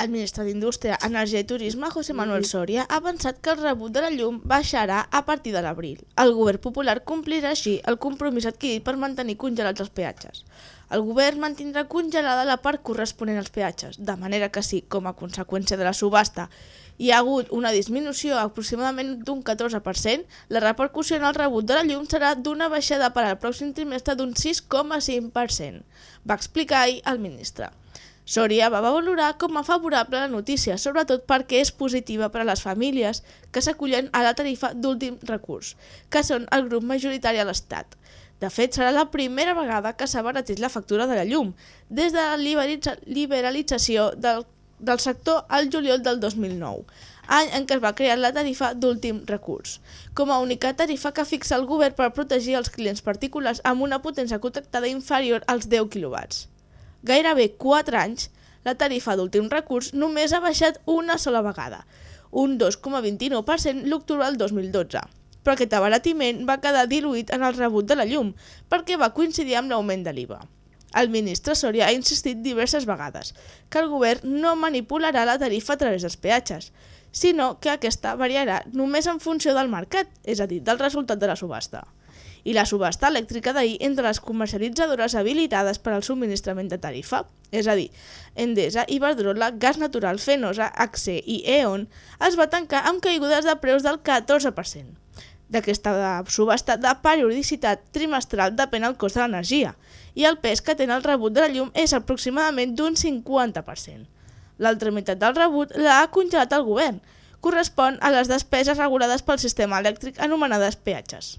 El ministre d'Indústria, Energia i Turisme, José Manuel Soria, ha avançat que el rebut de la llum baixarà a partir de l'abril. El govern popular complirà així el compromís adquirit per mantenir congelats els peatges. El govern mantindrà congelada la part corresponent als peatges, de manera que si, com a conseqüència de la subhasta, hi ha hagut una disminució aproximadament d'un 14%, la repercussió en el rebut de la llum serà d'una baixada per al pròxim trimestre d'un 6,5%, va explicar ahir el ministre. Soria va valorar com a favorable la notícia, sobretot perquè és positiva per a les famílies que s'acullen a la tarifa d'últim recurs, que són el grup majoritari a l'Estat. De fet, serà la primera vegada que s'ha baratit la factura de la llum, des de la liberalitza liberalització del, del sector al juliol del 2009, any en què es va crear la tarifa d'últim recurs, com a única tarifa que fixa el govern per protegir els clients particulars amb una potència contractada inferior als 10 kW gairebé 4 anys, la tarifa d'últim recurs només ha baixat una sola vegada, un 2,29% l'octubre del 2012. Però aquest abaratiment va quedar diluït en el rebut de la llum, perquè va coincidir amb l'augment de l'IVA. El ministre Soria ha insistit diverses vegades que el govern no manipularà la tarifa a través dels peatges, sinó que aquesta variarà només en funció del mercat, és a dir, del resultat de la subhasta i la subhasta elèctrica d'ahir entre les comercialitzadores habilitades per al subministrament de tarifa, és a dir, Endesa, Iberdrola, Gas Natural, Fenosa, Axe i E.ON, es va tancar amb caigudes de preus del 14%. D'aquesta subhasta de periodicitat trimestral depèn el cost de l'energia i el pes que té el rebut de la llum és aproximadament d'un 50%. L'altra meitat del rebut l'ha congelat el govern, correspon a les despeses regulades pel sistema elèctric anomenades peatges.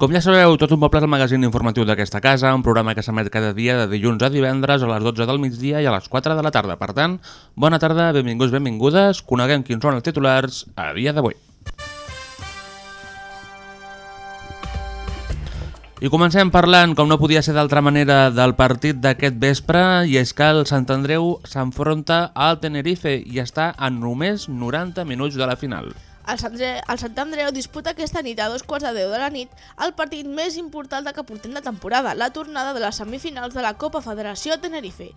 Com ja sabeu, Tot un poble és el magazín informatiu d'aquesta casa, un programa que s'emet cada dia de dilluns a divendres a les 12 del migdia i a les 4 de la tarda. Per tant, bona tarda, benvinguts, benvingudes, coneguem quins són els titulars a dia d'avui. I comencem parlant, com no podia ser d'altra manera, del partit d'aquest vespre, i és que el Sant Andreu s'enfronta al Tenerife i està a només 90 minuts de la final. El Sant, Andreu, el Sant Andreu disputa aquesta nit a dos quarts de deu de la nit el partit més important de que portem de temporada, la tornada de les semifinals de la Copa Federació Tenerife.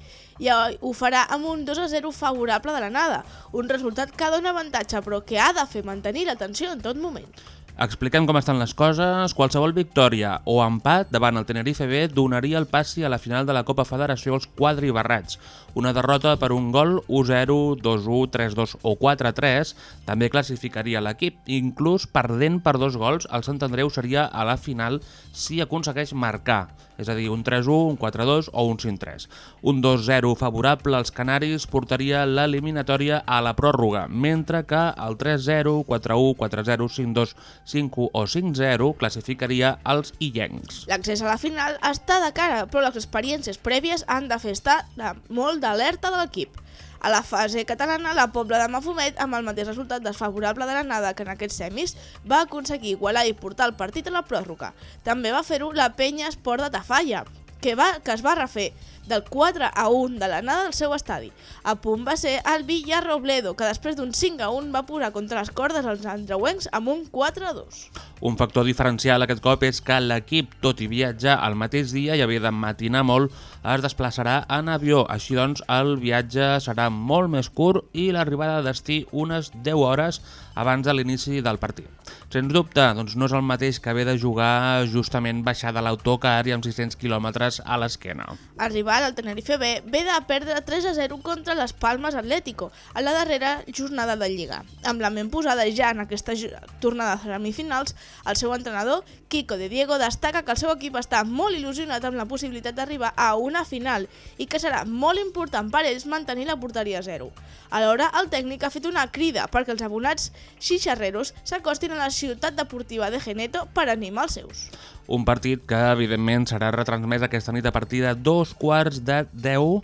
I ho farà amb un 2 a 0 favorable de l'anada, un resultat que dona avantatge però que ha de fer mantenir l'atenció en tot moment. Expliquem com estan les coses. Qualsevol victòria o empat davant el Tenerife B donaria el passi a la final de la Copa Federació als quadribarrats. Una derrota per un gol 1-0, 2-1, 3-2 o 4-3 també classificaria l'equip. Inclús perdent per dos gols, el Sant Andreu seria a la final si aconsegueix marcar, és a dir, un 3-1, un 4-2 o un 5-3. Un 2-0 favorable als Canaris portaria l'eliminatòria a la pròrroga, mentre que el 3-0, 4-1, 4-0, 5-2, 5-1 o 5-0 classificaria els illencs. L'accés a la final està de cara, però les experiències prèvies han de fer estar de molt d'alerta de l'equip. A la fase catalana, la Pobla de Mafumet, amb el mateix resultat desfavorable de l'anada que en aquests semis, va aconseguir igualar i portar el partit a la pròrroga. També va fer-ho la Penya Esport de Tafalla, que, va, que es va refer del 4 a 1 de l'anada del seu estadi. A punt va ser el Villarrobledo, que després d'un 5 a 1 va posar contra les cordes els andreuencs amb un 4 a 2. Un factor diferencial aquest cop és que l'equip, tot i viatjar el mateix dia i havia de matinar molt, es desplaçarà en avió. Així doncs, el viatge serà molt més curt i l'arribada de destí unes 10 hores abans de l'inici del partit. Sens dubte, doncs no és el mateix que haver de jugar justament baixar de l'autocar i amb 600 quilòmetres a l'esquena. Arribar rival, el Tenerife B, ve de perdre 3 a 0 contra les Palmes Atlético a la darrera jornada de Lliga. Amb la ment posada ja en aquesta tornada de semifinals, el seu entrenador, Kiko de Diego, destaca que el seu equip està molt il·lusionat amb la possibilitat d'arribar a una final i que serà molt important per ells mantenir la porteria a zero. Alhora, el tècnic ha fet una crida perquè els abonats xixarreros s'acostin a la ciutat deportiva de Geneto per animar els seus. Un partit que, evidentment, serà retransmès aquesta nit a partir de dos quarts de 10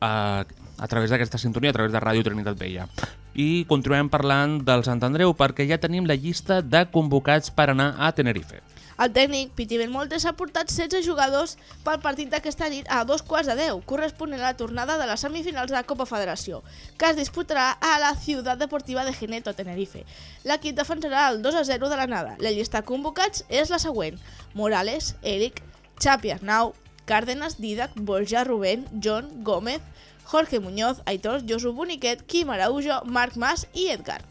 a, a través d'aquesta sintonia, a través de Ràdio Trinitat Vella. I continuem parlant del Sant Andreu perquè ja tenim la llista de convocats per anar a Tenerife. El tècnic, Piti Benmoltes, ha portat 16 jugadors pel partit d'aquesta nit a dos quarts de 10, corresponent a la tornada de les semifinals de la Copa Federació, que es disputarà a la Ciutat Deportiva de Geneto, Tenerife. L'equip defensarà el 2 a 0 de l'anada. La llista de convocats és la següent. Morales, Eric, Xapi Arnau, Cárdenas, Didac, Borja, Rubén, John, Gómez, Jorge Muñoz, Aitor, Josu Boniquet, Quim Araujo, Marc Mas i Edgar.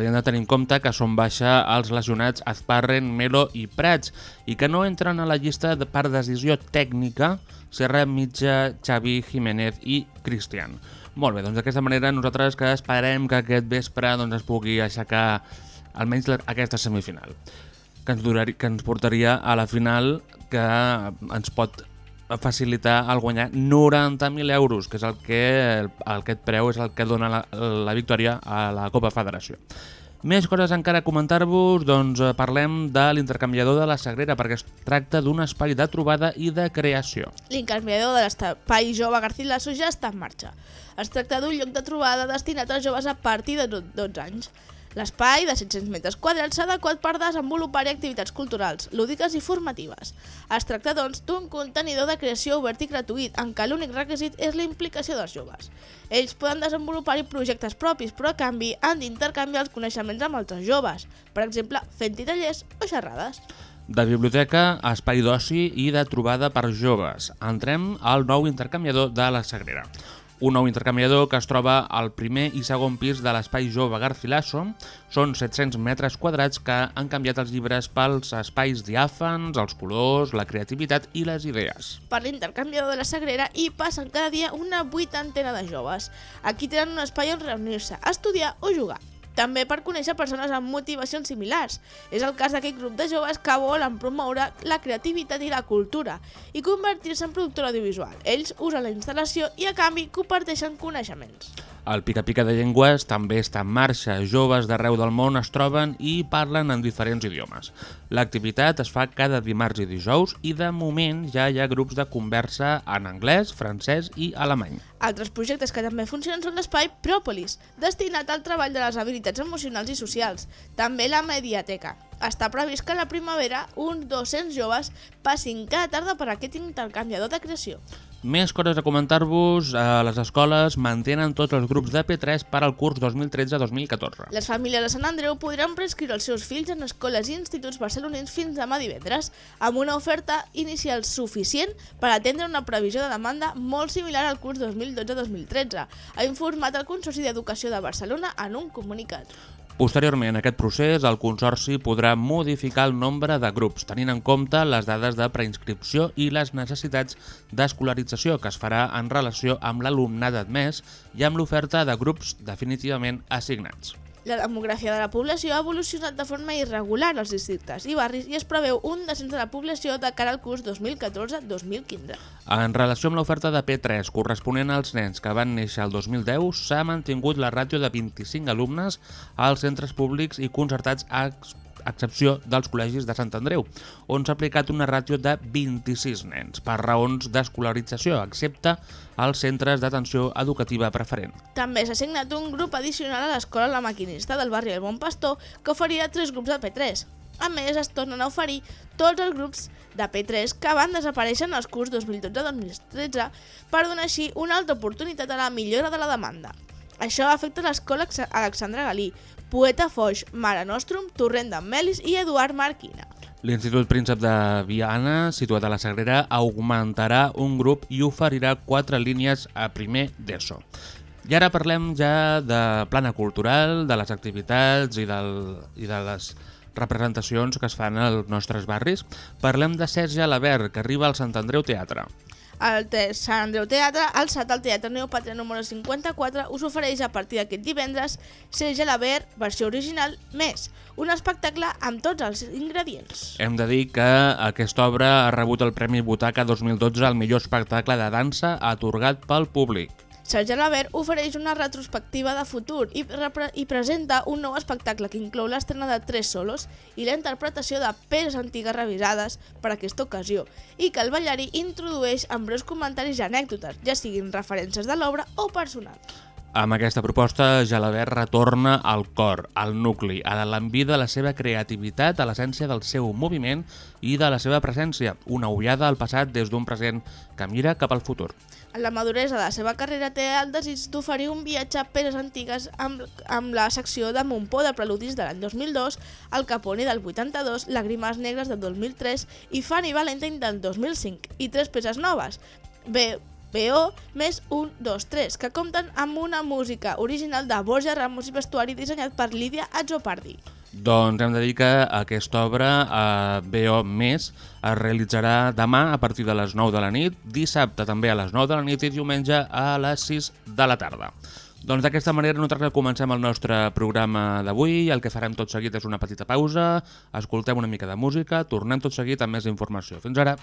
Hem de tenir en compte que són baixa els lesionats Azparren, Melo i Prats i que no entren a la llista de, per decisió tècnica Serra Mitja, Xavi, Jiménez i Cristian. Molt bé, doncs d'aquesta manera nosaltres que esperem que aquest vespre doncs, es pugui aixecar almenys la- aquesta semifinal que ens, durari, que ens portaria a la final que ens pot facilitar el guanyar 90.000 euros, que és el que el, aquest preu és el que dona la, la victòria a la Copa Federació. Més coses encara a comentar-vos, doncs eh, parlem de l'intercanviador de la Sagrera, perquè es tracta d'un espai de trobada i de creació. L'intercanviador de l'espai jove Garcilaso ja està en marxa. Es tracta d'un lloc de trobada destinat als joves a partir de do- 12 anys. L'espai, de 700 metres quadrats, s'ha adequat per desenvolupar-hi activitats culturals, lúdiques i formatives. Es tracta, doncs, d'un contenidor de creació obert i gratuït, en què l'únic requisit és la implicació dels joves. Ells poden desenvolupar-hi projectes propis, però a canvi han d'intercanviar els coneixements amb altres joves, per exemple, fent-hi tallers o xerrades. De biblioteca espai d'oci i de trobada per joves. Entrem al nou intercanviador de la Sagrera. Un nou intercanviador que es troba al primer i segon pis de l'espai jove Garcilaso. Són 700 metres quadrats que han canviat els llibres pels espais diàfans, els colors, la creativitat i les idees. per l'intercanviador de la Sagrera i passen cada dia una vuitantena de joves. Aquí tenen un espai on reunir-se, estudiar o jugar. També per conèixer persones amb motivacions similars. És el cas d'aquest grup de joves que volen promoure la creativitat i la cultura i convertir-se en productor audiovisual. Ells usen la instal·lació i a canvi comparteixen coneixements. El Pica Pica de Llengües també està en marxa. Joves d'arreu del món es troben i parlen en diferents idiomes. L'activitat es fa cada dimarts i dijous i de moment ja hi ha grups de conversa en anglès, francès i alemany. Altres projectes que també funcionen són l'espai Pròpolis, destinat al treball de les habilitats emocionals i socials. També la Mediateca. Està previst que a la primavera uns 200 joves passin cada tarda per aquest intercanviador de creació. Més coses a comentar-vos. Eh, les escoles mantenen tots els grups de P3 per al curs 2013-2014. Les famílies de Sant Andreu podran prescriure els seus fills en escoles i instituts barcelonins fins demà divendres, amb una oferta inicial suficient per atendre una previsió de demanda molt similar al curs 2012-2013, ha informat el Consorci d'Educació de Barcelona en un comunicat. Posteriorment a aquest procés, el Consorci podrà modificar el nombre de grups, tenint en compte les dades de preinscripció i les necessitats d'escolarització que es farà en relació amb l'alumnat admès i amb l'oferta de grups definitivament assignats. La demografia de la població ha evolucionat de forma irregular als districtes i barris i es preveu un descens de la població de cara al curs 2014-2015. En relació amb l'oferta de P3 corresponent als nens que van néixer el 2010, s'ha mantingut la ràtio de 25 alumnes als centres públics i concertats a excepció dels col·legis de Sant Andreu, on s'ha aplicat una ràtio de 26 nens per raons d'escolarització, excepte als centres d'atenció educativa preferent. També s'ha assignat un grup addicional a l'escola La Maquinista del barri del Bon Pastor que oferirà tres grups de P3. A més, es tornen a oferir tots els grups de P3 que van desaparèixer en els curs 2012-2013 per donar així una altra oportunitat a la millora de la demanda. Això afecta l'escola Ex- Alexandre Galí, Poeta Foix, Mare Nostrum, Torrent d'en Melis i Eduard Marquina. L'Institut Príncep de Viana, situat a la Sagrera, augmentarà un grup i oferirà quatre línies a primer d'ESO. I ara parlem ja de plana cultural, de les activitats i, del, i de les representacions que es fan als nostres barris. Parlem de Sergi Alabert, que arriba al Sant Andreu Teatre. El Sant Andreu Teatre, al SAT al Teatre Neopàtria número 54, us ofereix a partir d'aquest divendres Ser Gelabert, versió original, més un espectacle amb tots els ingredients. Hem de dir que aquesta obra ha rebut el Premi Butaca 2012 al millor espectacle de dansa atorgat pel públic. Sergi Alabert ofereix una retrospectiva de futur i, i presenta un nou espectacle que inclou l'estrena de tres solos i la interpretació de peces antigues revisades per a aquesta ocasió i que el ballarí introdueix amb breus comentaris i anècdotes, ja siguin referències de l'obra o personal. Amb aquesta proposta, Jalabert retorna al cor, al nucli, a l'envida de la seva creativitat, a l'essència del seu moviment i de la seva presència, una ullada al passat des d'un present que mira cap al futur. La maduresa de la seva carrera té el desig d'oferir un viatge a peces antigues amb, amb la secció de Montpó de Preludis de l'any 2002, El Capone del 82, Làgrimes Negres del 2003 i Fanny Valentine del 2005, i tres peces noves, B, BO més 1, 2, 3, que compten amb una música original de Borja Ramos i vestuari dissenyat per Lídia Azzopardi. Doncs hem de dir que aquesta obra, a BO Més, es realitzarà demà a partir de les 9 de la nit, dissabte també a les 9 de la nit i diumenge a les 6 de la tarda. Doncs d'aquesta manera nosaltres comencem el nostre programa d'avui. El que farem tot seguit és una petita pausa, escoltem una mica de música, tornem tot seguit amb més informació. Fins ara!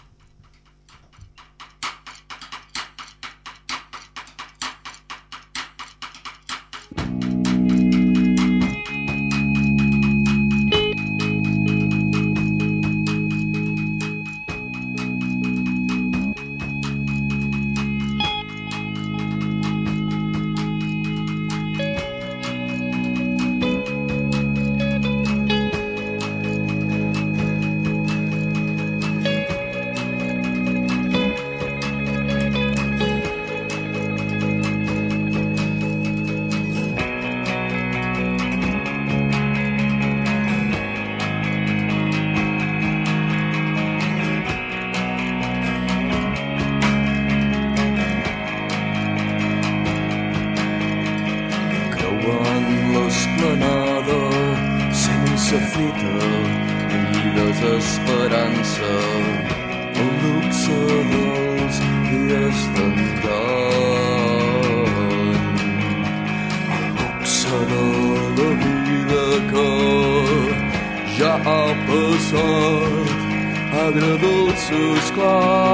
Agradolces claus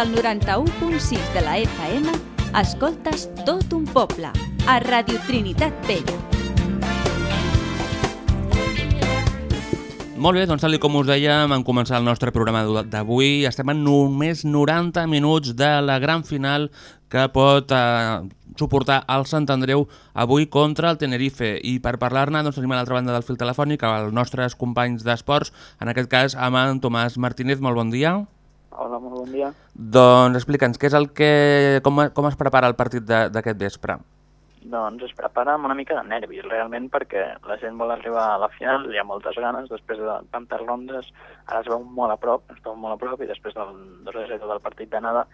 del 91.6 de la FM, escoltes tot un poble, a Radio Trinitat Vella. Molt bé, doncs tal com us dèiem, en començar el nostre programa d'avui, estem en només 90 minuts de la gran final que pot eh, suportar el Sant Andreu avui contra el Tenerife. I per parlar-ne doncs, tenim a l'altra banda del fil telefònic els nostres companys d'esports, en aquest cas amb en Tomàs Martínez. Molt bon dia. Hola, molt bon dia. Doncs explica'ns, què és el que, com, com es prepara el partit d'aquest vespre? Doncs es prepara amb una mica de nervis, realment, perquè la gent vol arribar a la final, hi ha moltes ganes, després de tantes rondes, ara es veu molt a prop, es veu molt a prop, i després del 2 0 del partit d'anada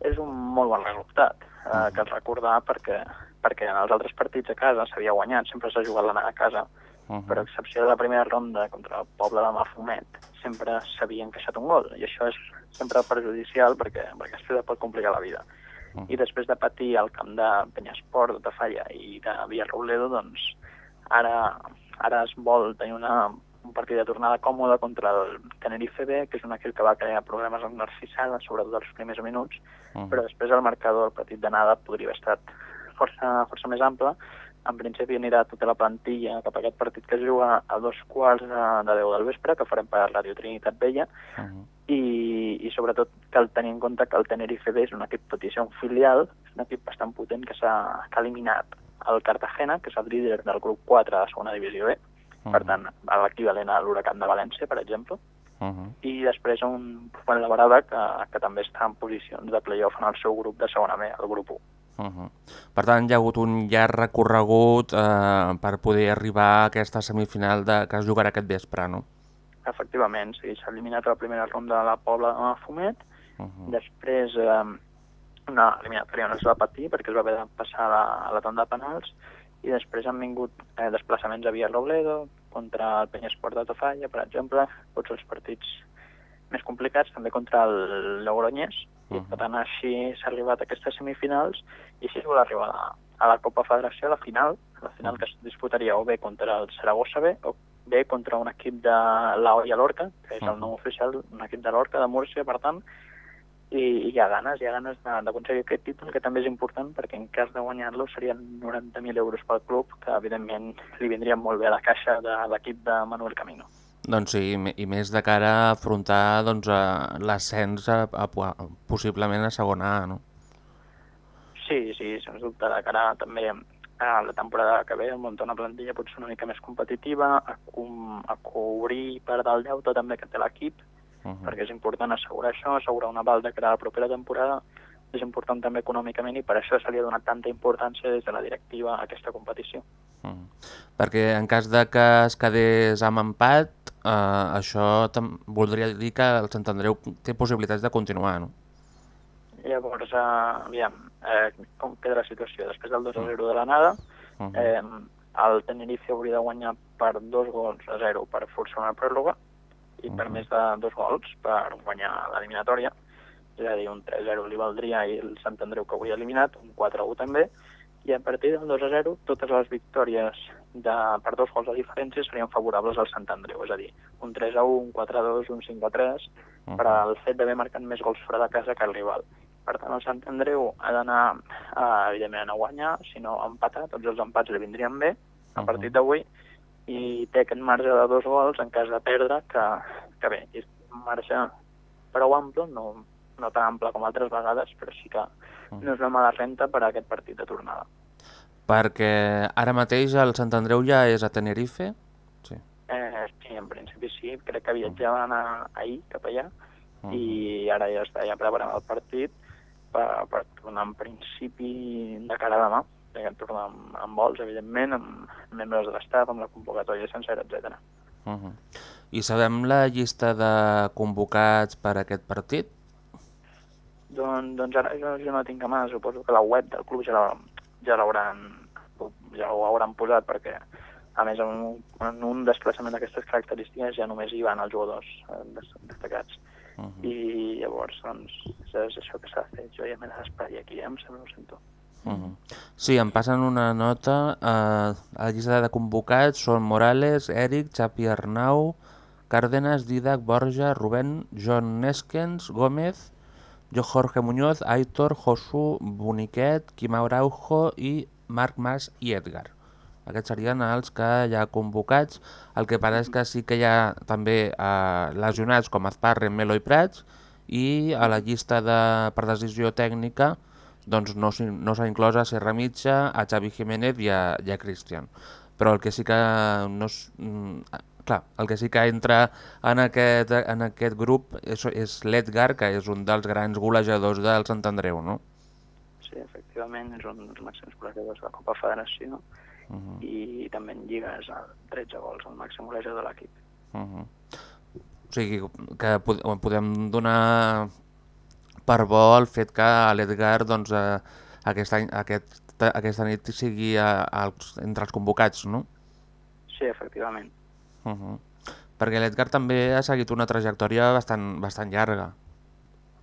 és un molt bon resultat, eh, que es recordar perquè, perquè en els altres partits a casa s'havia guanyat, sempre s'ha jugat l'anada a casa, Uh però a excepció de la primera ronda contra el poble de Mafumet, sempre s'havia encaixat un gol, i això és sempre perjudicial perquè, perquè es pot complicar la vida. I després de patir al camp de Penyesport, de Tafalla i de Villarrobledo, doncs ara, ara es vol tenir una, un partit de tornada còmode contra el Tenerife B, que és un equip que va crear problemes amb Narcisada, sobretot els primers minuts, -huh. però després el marcador, el partit d'anada, podria haver estat força, força més ample. En principi anirà tota la plantilla cap a aquest partit que es juga a dos quarts de, de 10 del vespre, que farem per Ràdio Trinitat Vella, Uh -huh. I, i sobretot cal tenir en compte que el Tenerife B és un equip, tot i ser un filial, és un equip bastant potent que s'ha eliminat el Cartagena, que és el líder del grup 4 de la segona divisió B, per tant, l'equivalent a l'Huracan de València, per exemple, Uh -huh. i després un Fuent Labrada que, que també està en posicions de playoff en el seu grup de segona B, el grup 1. Uh -huh. Per tant, hi ha hagut un llarg recorregut eh, per poder arribar a aquesta semifinal de, que es jugarà aquest vespre, no? Efectivament, sí, s'ha eliminat a la primera ronda de la Pobla de Mafumet, Uh -huh. després eh, una eliminatòria on es va patir perquè es va haver de passar a la, a la tanda de penals. I després han vingut eh, desplaçaments a Villarrobledo contra el Penyesport de Tofalla, per exemple, tots els partits més complicats, també contra el Logroñés, uh -huh. i per tant així s'ha arribat a aquestes semifinals i així es vol arribar a la, a la Copa Federació, a la final, la final que es disputaria o bé contra el Saragossa B o bé contra un equip de la Olla Lorca, que és el nom oficial, un equip de Lorca, de Múrcia, per tant, i, i hi ha ganes, hi ha ganes de- d'aconseguir aquest títol, que també és important perquè en cas de guanyar-lo serien 90.000 euros pel club, que evidentment li vindrien molt bé a la caixa de l'equip de Manuel Camino. Doncs sí, i més de cara a afrontar doncs, l'ascens a, a, a, possiblement a segona A, no? Sí, sí, sens dubte, de cara també a la temporada que ve, muntar una plantilla potser una mica més competitiva, a, com, a cobrir part del deute també que té l'equip, Uh -huh. perquè és important assegurar això, assegurar una val de cara a la propera temporada, és important també econòmicament i per això se li ha donat tanta importància des de la directiva a aquesta competició. Uh -huh. Perquè en cas de que es quedés amb empat, eh, això voldria dir que el Sant Andreu té possibilitats de continuar, no? Llavors, eh, aviam, eh, com queda la situació? Després del 2 a 0 de l'anada, eh, el Tenerife hauria de guanyar per dos gols a 0 per forçar una pròrroga i per més de dos gols per guanyar l'eliminatòria. És a dir, un 3-0 li valdria i el Sant Andreu que avui ha eliminat, un 4-1 també, i a partir del 2 a 0 totes les victòries de, per dos gols de diferència serien favorables al Sant Andreu, és a dir, un 3 a 1, un 4 a 2, un 5 a 3, Uh -huh. per al fet d'haver marcat més gols fora de casa que el rival. Per tant, el Sant Andreu ha d'anar, eh, evidentment, a guanyar, si no a empatar, tots els empats li vindrien bé a partit d'avui, i té aquest marge de dos gols en cas de perdre, que, que bé, és un marge prou ample, no, no tan ample com altres vegades, però sí que no és una mala renta per a aquest partit de tornada. Perquè ara mateix el Sant Andreu ja és a Tenerife? Sí. Eh, sí, en principi sí, crec que viatjaven a, ahir cap allà, Uh -huh. i ara ja està ja preparant el partit per, per tornar en principi de cara a demà, perquè tornar amb, amb vols, evidentment, amb membres de l'estat, amb la convocatòria sencera, etc. Uh -huh. I sabem la llista de convocats per a aquest partit? Doncs, doncs ara jo, jo no tinc a mà, suposo que la web del club ja la- ja l'hauran ja ho hauran posat perquè a més en un, en un desplaçament d'aquestes característiques ja només hi van els jugadors eh, des- destacats Uh -huh. i llavors doncs és, és això que s'ha fet jo ja m'he d'esperar aquí, em sembla, ho sento Uh -huh. Sí, em passen una nota. Eh, a la llista de convocats són Morales, Eric, Xapi Arnau, Cárdenas, Didac, Borja, Rubén, John Neskens, Gómez, jo Jorge Muñoz, Aitor, Josu, Boniquet, Quim Araujo i Marc Mas i Edgar. Aquests serien els que hi ha convocats. El que és que sí que hi ha també eh, lesionats com Azparren, Melo i Prats i a la llista de, per decisió tècnica doncs no, no s'ha inclòs a Serra Mitja, a Xavi Jiménez i a, i a Cristian. Però el que sí que no és, mm, clar, el que sí que entra en aquest, en aquest grup és, és l'Edgar, que és un dels grans golejadors del Sant Andreu, no? Sí, efectivament, és un dels màxims golejadors de la Copa Federació Uh -huh. i també en lligues a 13 gols, el màxim golejador de l'equip. Uh -huh. O sigui, que pod podem donar per bo el fet que l'Edgar doncs, eh, aquest any, aquest, aquesta nit sigui a, a, entre els convocats, no? Sí, efectivament. Uh -huh. Perquè l'Edgar també ha seguit una trajectòria bastant, bastant llarga,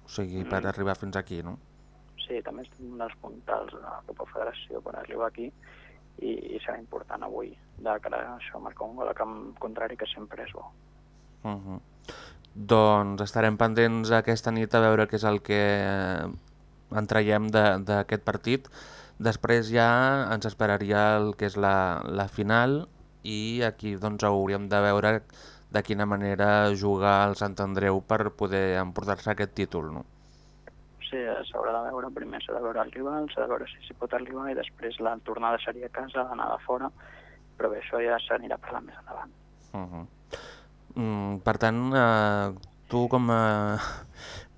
o sigui, per Mm. arribar fins aquí, no? Sí, també és un dels puntals de la Copa Federació per arribar aquí i, i serà important avui de cara a això, marcar un gol a camp contrari que sempre és bo. Uh -huh. Doncs estarem pendents aquesta nit a veure què és el que eh, en traiem de- d'aquest partit. Després ja ens esperaria el que és la, la final i aquí doncs hauríem de veure de quina manera jugar el Sant Andreu per poder emportar-se aquest títol, no? S'haurà de veure, primer s'ha de veure el rival, s'ha de veure si s'hi pot arribar i després la tornada seria a casa, l'anada fora, però bé, això ja s'anirà parlant més endavant. Uh -huh. Mm, per tant, eh, tu com a,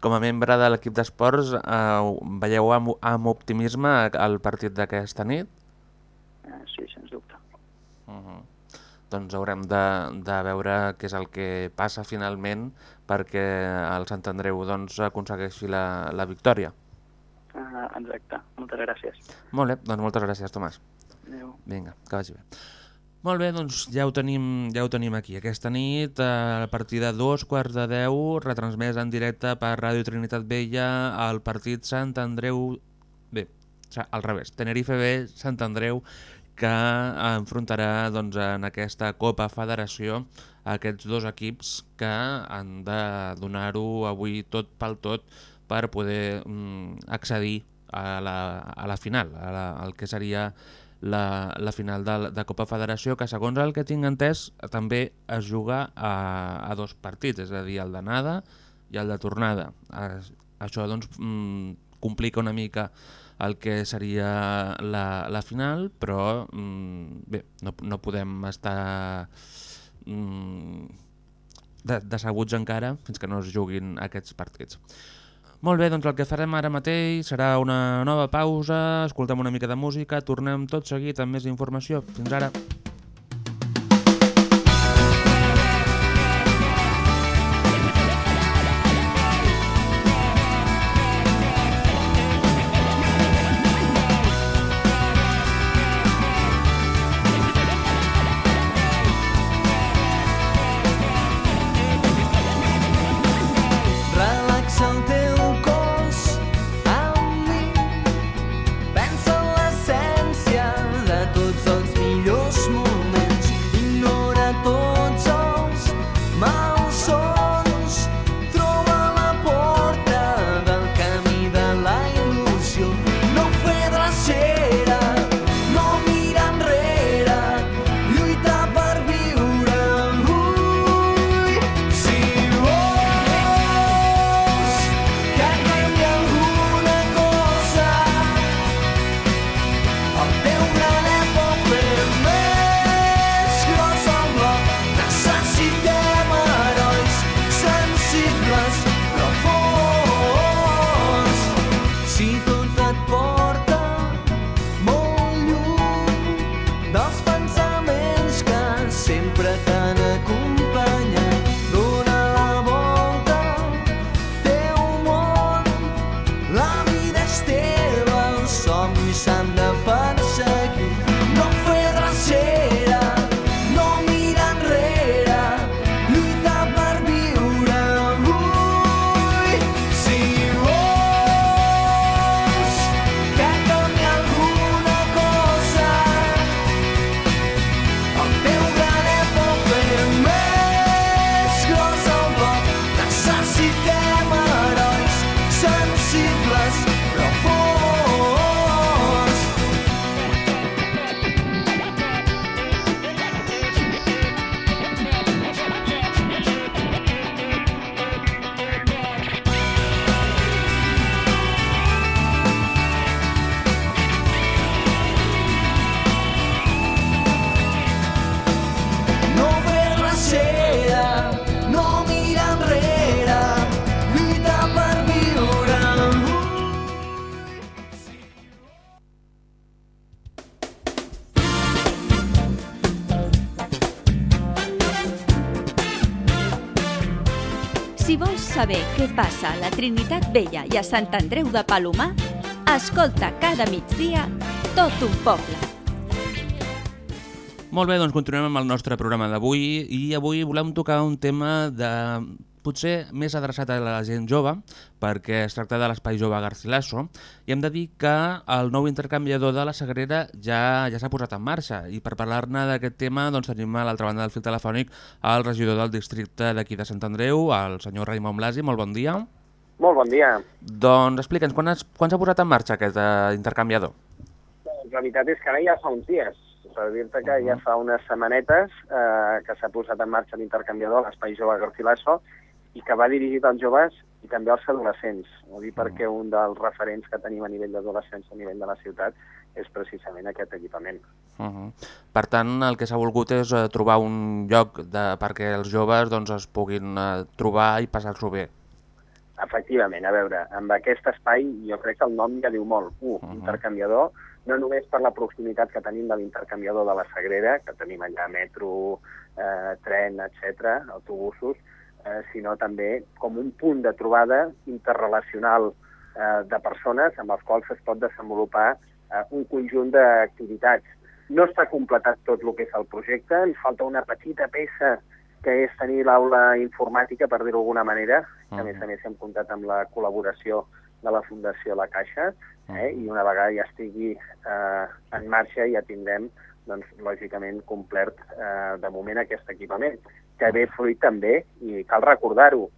com a membre de l'equip d'esports eh, veieu amb, amb optimisme el partit d'aquesta nit? Eh, sí, sens dubte. Uh -huh. Doncs haurem de, de veure què és el que passa finalment perquè el Sant Andreu doncs, aconsegueixi la, la victòria. Eh, exacte. Moltes gràcies. Molt bé, doncs moltes gràcies, Tomàs. Adéu. Vinga, que vagi bé. Molt bé, doncs ja ho tenim, ja ho tenim aquí. Aquesta nit, a partir de dos quarts de deu, retransmès en directe per Ràdio Trinitat Vella, el partit Sant Andreu... Bé, al revés, Tenerife B, Sant Andreu, que enfrontarà doncs, en aquesta Copa Federació aquests dos equips que han de donar-ho avui tot pel tot per poder mm, accedir a la, a la final, a la, al que seria la, la final de, de Copa Federació, que segons el que tinc entès també es juga a, a dos partits, és a dir, el d'anada i el de tornada. Això doncs mm, complica una mica el que seria la, la final, però mm, bé, no, no podem estar mm, de, decebuts encara fins que no es juguin aquests partits. Molt bé, doncs el que farem ara mateix serà una nova pausa, escoltem una mica de música, tornem tot seguit amb més informació. Fins ara. Passa a la Trinitat Vella i a Sant Andreu de Palomar, escolta cada migdia tot un poble. Molt bé, doncs continuem amb el nostre programa d'avui i avui volem tocar un tema de potser més adreçat a la gent jove, perquè es tracta de l'Espai Jove Garcilaso, i hem de dir que el nou intercanviador de la Sagrera ja ja s'ha posat en marxa, i per parlar-ne d'aquest tema doncs, tenim a l'altra banda del fil telefònic el regidor del districte d'aquí de Sant Andreu, el senyor Raimon Blasi, molt bon dia. Molt bon dia. Doncs explica'ns, quan es- quan s'ha posat en marxa aquest eh, intercanviador? Doncs La veritat és que ara ja fa uns dies. Per dir-te que ja fa unes setmanetes eh, que s'ha posat en marxa l'intercanviador a l'Espai Jove Garcilaso i que va dirigit als joves i també als adolescents. Ho dic perquè un dels referents que tenim a nivell d'adolescents a nivell de la ciutat és precisament aquest equipament. Uh -huh. Per tant, el que s'ha volgut és eh, trobar un lloc de, perquè els joves doncs, es puguin eh, trobar i passar-s'ho bé. Efectivament, a veure, amb aquest espai jo crec que el nom ja diu molt. Un, uh -huh. intercanviador, no només per la proximitat que tenim de l'intercanviador de la Sagrera, que tenim allà metro, eh, tren, etc, autobusos, eh, sinó també com un punt de trobada interrelacional eh, de persones amb els quals es pot desenvolupar eh, un conjunt d'activitats. No està completat tot el que és el projecte, ens falta una petita peça que és tenir l'aula informàtica, per dir-ho d'alguna manera, que a més a més hem comptat amb la col·laboració de la Fundació La Caixa, eh, i una vegada ja estigui eh, en marxa ja tindrem, doncs, lògicament, complert eh, de moment aquest equipament, que ve fruit també, i cal recordar-ho,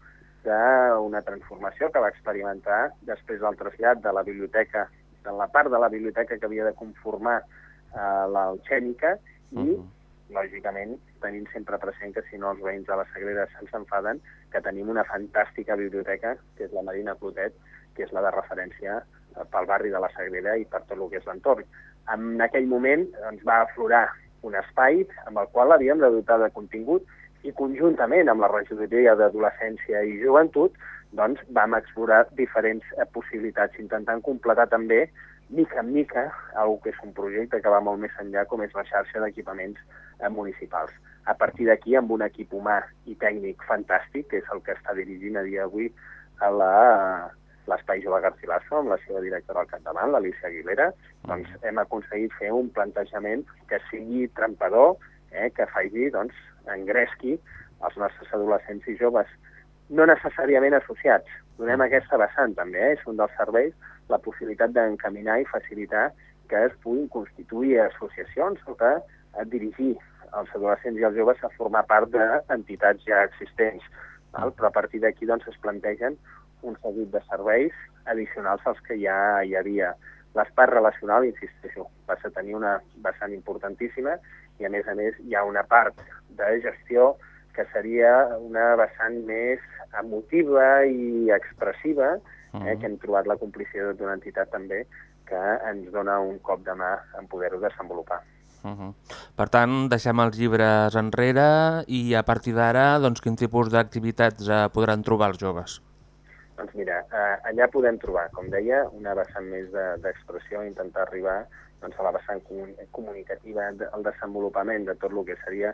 d'una transformació que va experimentar després del trasllat de la biblioteca, de la part de la biblioteca que havia de conformar eh, l'alxèmica, i lògicament, tenint sempre present que si no els veïns de la Sagrera se'ns enfaden, que tenim una fantàstica biblioteca, que és la Marina Clotet, que és la de referència eh, pel barri de la Sagrera i per tot el que és l'entorn. En aquell moment ens va aflorar un espai amb el qual l'havíem de dotar de contingut i conjuntament amb la regidoria d'adolescència i joventut doncs, vam explorar diferents eh, possibilitats, intentant completar també mica en mica, algo que és un projecte que va molt més enllà, com és la xarxa d'equipaments eh, municipals. A partir d'aquí, amb un equip humà i tècnic fantàstic, que és el que està dirigint a dia d'avui a la l'Espai Jove Garcilaso, amb la seva directora al capdavant, l'Alicia Aguilera, doncs hem aconseguit fer un plantejament que sigui trampador, eh, que faci, doncs, engresqui els nostres adolescents i joves, no necessàriament associats. Donem aquesta vessant també, eh? és un dels serveis, la possibilitat d'encaminar i facilitar que es puguin constituir associacions o que a dirigir els adolescents i els joves a formar part d'entitats ja existents. Val? Però a partir d'aquí doncs, es plantegen un seguit de serveis addicionals als que ja hi havia. L'espart relacional, insisteixo, passa a tenir una vessant importantíssima i, a més a més, hi ha una part de gestió que seria una vessant més emotiva i expressiva, eh, que hem trobat la complicitat d'una entitat també que ens dona un cop de mà en poder-ho desenvolupar. Uh -huh. Per tant, deixem els llibres enrere i a partir d'ara, doncs, quin tipus d'activitats eh, podran trobar els joves? Doncs mira, eh, allà podem trobar, com deia, una vessant més d'expressió, de, intentar arribar doncs, a la vessant comun comunicativa, el desenvolupament de tot el que seria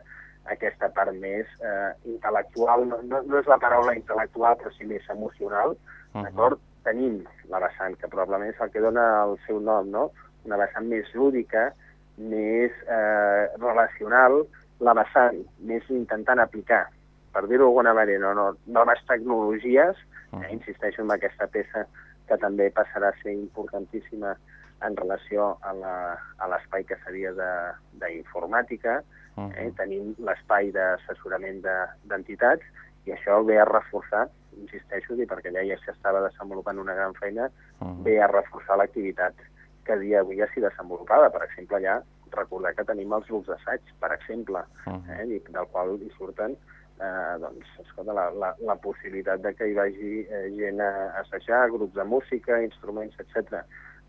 aquesta part més eh, intel·lectual, no, no, no és la paraula intel·lectual, però sí més emocional, uh -huh. d'acord? Tenim la vessant, que probablement és el que dona el seu nom, no? Una vessant més lúdica, més eh, relacional, la vessant més intentant aplicar, per dir-ho d'alguna manera, no, noves tecnologies, eh, insisteixo en aquesta peça que també passarà a ser importantíssima en relació a l'espai que seria d'informàtica, uh -huh. eh, tenim l'espai d'assessorament d'entitats, de, i això ve a reforçar, insisteixo, i perquè allà ja s'estava desenvolupant una gran feina, uh -huh. ve a reforçar l'activitat que dia d'avui ja s'hi desenvolupava. Per exemple, allà recordar que tenim els grups d'assaig, per exemple, uh -huh. eh, del qual hi surten eh, doncs, escolta, la, la, la possibilitat de que hi vagi eh, gent a assajar, grups de música, instruments, etc.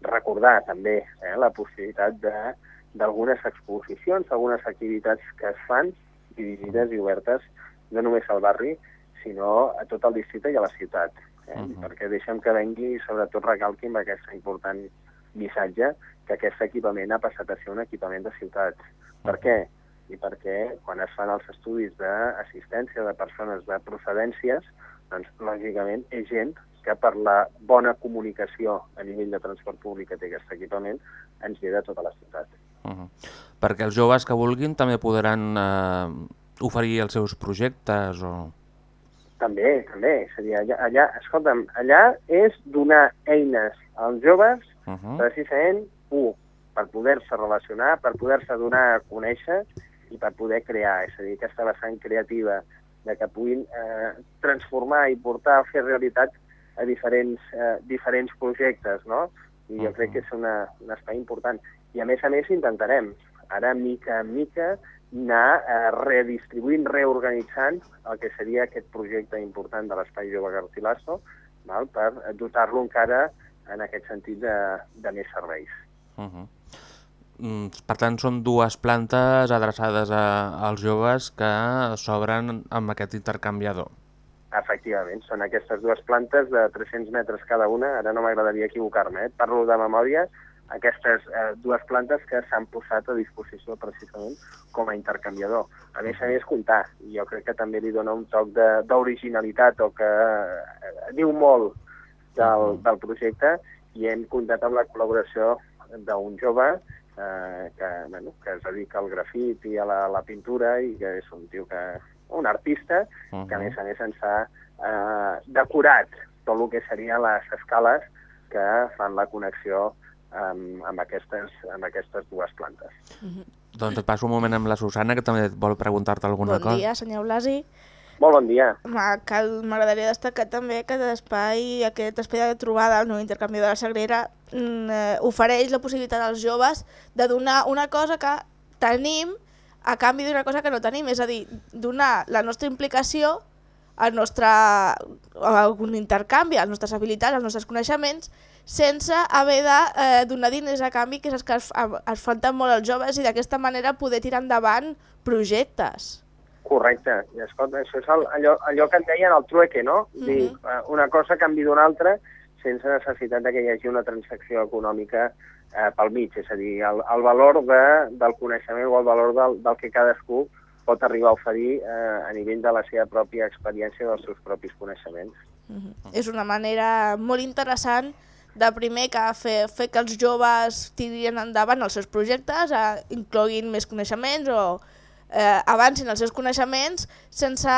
Recordar també eh, la possibilitat de d'algunes exposicions, algunes activitats que es fan dirigides i obertes no només al barri, sinó a tot el districte i a la ciutat. Eh? Uh -huh. Perquè deixem que vengui i sobretot recalqui amb aquest important missatge que aquest equipament ha passat a ser un equipament de ciutat. Uh -huh. Per què? I perquè quan es fan els estudis d'assistència de persones de procedències, doncs lògicament és gent que per la bona comunicació a nivell de transport públic que té aquest equipament ens ve de tota la ciutat. Uh -huh. Perquè els joves que vulguin també podran eh, oferir els seus projectes o... També, també. És a dir, allà, allà, escolta'm, allà és donar eines als joves uh -huh. precisament, un, per poder-se relacionar, per poder-se donar a conèixer i per poder crear. És a dir, aquesta vessant creativa de que puguin eh, transformar i portar a fer realitat a diferents, eh, diferents projectes, no? I jo crec que és una, un espai important. I a més a més intentarem, ara mica en mica, anar eh, redistribuint, reorganitzant el que seria aquest projecte important de l'Espai Jove Garcilaso, val? per dotar-lo encara en aquest sentit de, de més serveis. Uh -huh. Mm, per tant, són dues plantes adreçades a, als joves que s'obren amb aquest intercanviador. Efectivament, són aquestes dues plantes de 300 metres cada una, ara no m'agradaria equivocar-me, eh? parlo de memòria, aquestes eh, dues plantes que s'han posat a disposició precisament com a intercanviador. A més a més, comptar, i jo crec que també li dona un toc d'originalitat o que eh, diu molt del, del projecte i hem comptat amb la col·laboració d'un jove eh, que, bueno, que es dedica al grafit i a la, la pintura i que és un tio que un artista que a més a més ens ha eh, decorat tot el que serien les escales que fan la connexió amb, amb, aquestes, amb aquestes dues plantes. Doncs et passo un moment amb la Susana, que també vol preguntar-te alguna Bon cosa. dia, senyor Blasi. Molt bon dia. M'agradaria destacar també que l'espai, aquest espai de trobada, el nou intercanvi de la Sagrera, mm, eh, ofereix la possibilitat als joves de donar una cosa que tenim a canvi d'una cosa que no tenim, és a dir, donar la nostra implicació, el nostre, algun intercanvi, les nostres habilitats, els nostres coneixements, sense haver de eh, donar diners a canvi, que és el que es, es falten molt els joves, i d'aquesta manera poder tirar endavant projectes. Correcte. I escolta, això és el, allò, allò que en deien el trueque, no? Mm -hmm. Dir, eh, una cosa a canvi d'una altra sense necessitat de que hi hagi una transacció econòmica eh, pel mig, és a dir, el, el valor de, del coneixement o el valor del, del que cadascú pot arribar a oferir eh, a nivell de la seva pròpia experiència i dels seus propis coneixements. Mhm. És una manera molt interessant de primer que fer, fer que els joves tirin endavant els seus projectes, eh, incloguin més coneixements o eh, avancin els seus coneixements sense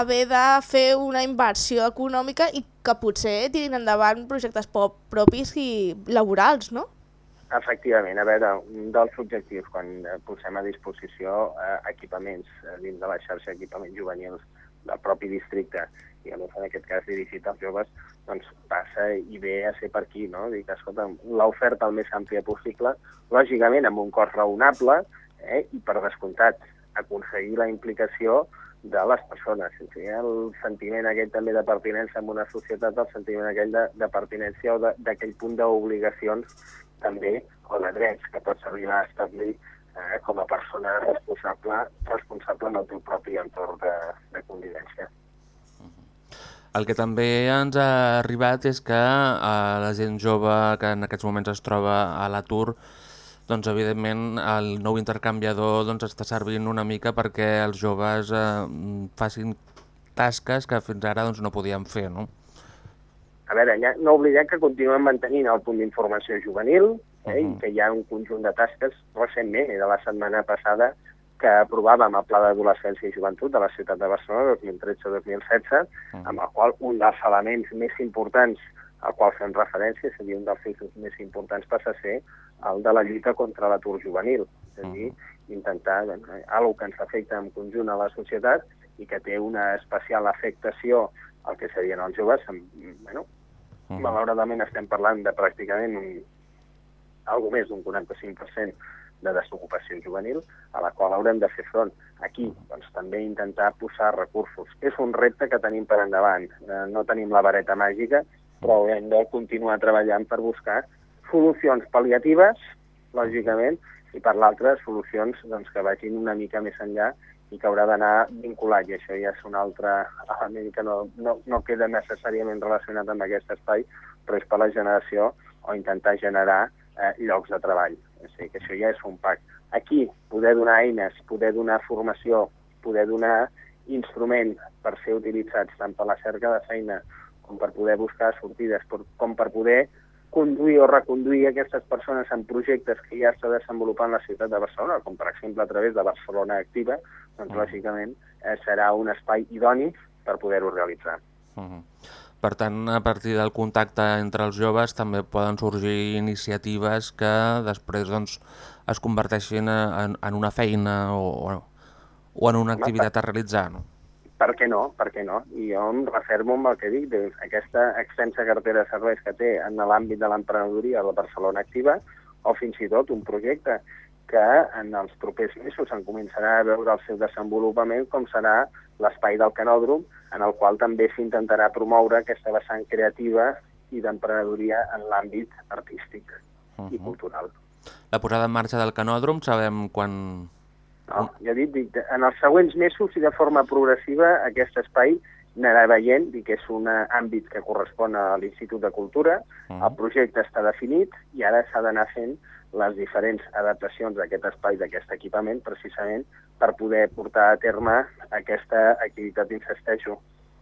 haver de fer una inversió econòmica i que potser tirin endavant projectes propis i laborals, no? Efectivament, a veure, un dels objectius quan posem a disposició eh, equipaments eh, dins de la xarxa d'equipaments juvenils del propi districte, i a més en aquest cas dirigit als joves, doncs passa i ve a ser per aquí, no? Dic, escolta, l'oferta el més àmplia possible, lògicament amb un cost raonable, eh, i per descomptat aconseguir la implicació de les persones. O sigui, el sentiment aquell també de pertinença en una societat, el sentiment aquell de, de pertinència o d'aquell punt d'obligacions també, o de drets que pots arribar a establir eh, com a persona responsable, responsable en el teu propi entorn de, de convivència. El que també ens ha arribat és que eh, la gent jove que en aquests moments es troba a l'atur, doncs evidentment el nou intercanviador doncs, està servint una mica perquè els joves eh, facin tasques que fins ara doncs, no podien fer, no? A veure, ja, no oblidem que continuem mantenint el punt d'informació juvenil eh, Mhm. i que hi ha un conjunt de tasques recentment, era la setmana passada, que aprovàvem el Pla d'Adolescència i Joventut de la ciutat de Barcelona 2013-2016, amb el qual un dels elements més importants al qual fem referència, és a dir, un dels eixos més importants passa a ser el de la lluita contra l'atur juvenil, és a dir, intentar doncs, alguna que ens afecta en conjunt a la societat i que té una especial afectació al que serien els joves, amb, bueno, malauradament estem parlant de pràcticament un, algo més d'un 45% de desocupació juvenil, a la qual haurem de fer front. Aquí, doncs, també intentar posar recursos. És un repte que tenim per endavant. Eh, no tenim la vareta màgica, però hem de continuar treballant per buscar solucions pal·liatives, lògicament, i per l'altra, solucions doncs, que vagin una mica més enllà i que haurà d'anar vinculat, i això ja és un altre element que no, no, no queda necessàriament relacionat amb aquest espai, però és per la generació o intentar generar eh, llocs de treball. O sigui que això ja és un pack. Aquí, poder donar eines, poder donar formació, poder donar instrument per ser utilitzats tant per la cerca de feina com per poder buscar sortides, com per poder conduir o reconduir aquestes persones en projectes que ja està desenvolupant la ciutat de Barcelona, com per exemple a través de Barcelona Activa, doncs lògicament eh, serà un espai idoni per poder-ho realitzar. Mhm. Per tant, a partir del contacte entre els joves també poden sorgir iniciatives que després doncs, es converteixin en, en una feina o, o, o en una activitat a realitzar. No? Per què no? Per què no? I jo em refermo amb el que dic, doncs, aquesta extensa cartera de serveis que té en l'àmbit de l'emprenedoria de Barcelona Activa, o fins i tot un projecte que en els propers mesos en començarà a veure el seu desenvolupament, com serà l'espai del Canòdrom, en el qual també s'intentarà promoure aquesta vessant creativa i d'emprenedoria en l'àmbit artístic i cultural. la posada en marxa del canòdrom, sabem quan... No, ja dic, dic, en els següents mesos i de forma progressiva aquest espai anarà veient, dic que és un eh, àmbit que correspon a l'Institut de Cultura, Mm. el projecte està definit i ara s'ha d'anar fent les diferents adaptacions d'aquest espai, d'aquest equipament, precisament per poder portar a terme aquesta activitat, insisteixo,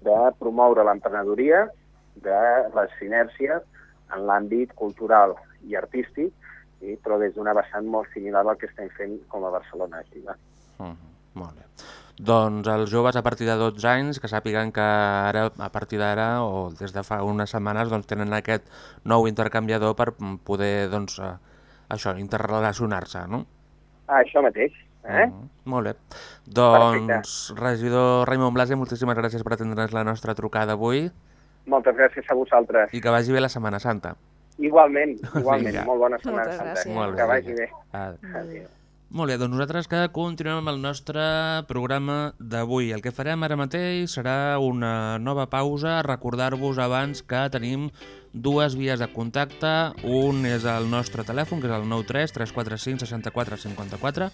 de promoure l'emprenedoria, de les sinèrcies en l'àmbit cultural i artístic, i, però des d'una vessant molt similar al que estem fent com a Barcelona Activa. Uh -huh. Molt bé. Doncs els joves a partir de 12 anys que sàpiguen que ara, a partir d'ara o des de fa unes setmanes doncs, tenen aquest nou intercanviador per mm, poder doncs, eh, això, interrelacionar-se, no? Ah, això mateix. Eh? Uh -huh. Molt bé. Doncs, regidor Raimon Blase, moltíssimes gràcies per atendre's la nostra trucada avui Moltes gràcies a vosaltres. i que vagi bé la Setmana Santa. Igualment, igualment. Vinga. Molt bona Setmana Moltes gràcies. Molt bé, Que vagi vinga. bé. Adéu. Adéu. Molt bé, doncs nosaltres que continuem amb el nostre programa d'avui. El que farem ara mateix serà una nova pausa, recordar-vos abans que tenim dues vies de contacte. Un és el nostre telèfon, que és el 93 345 64 54,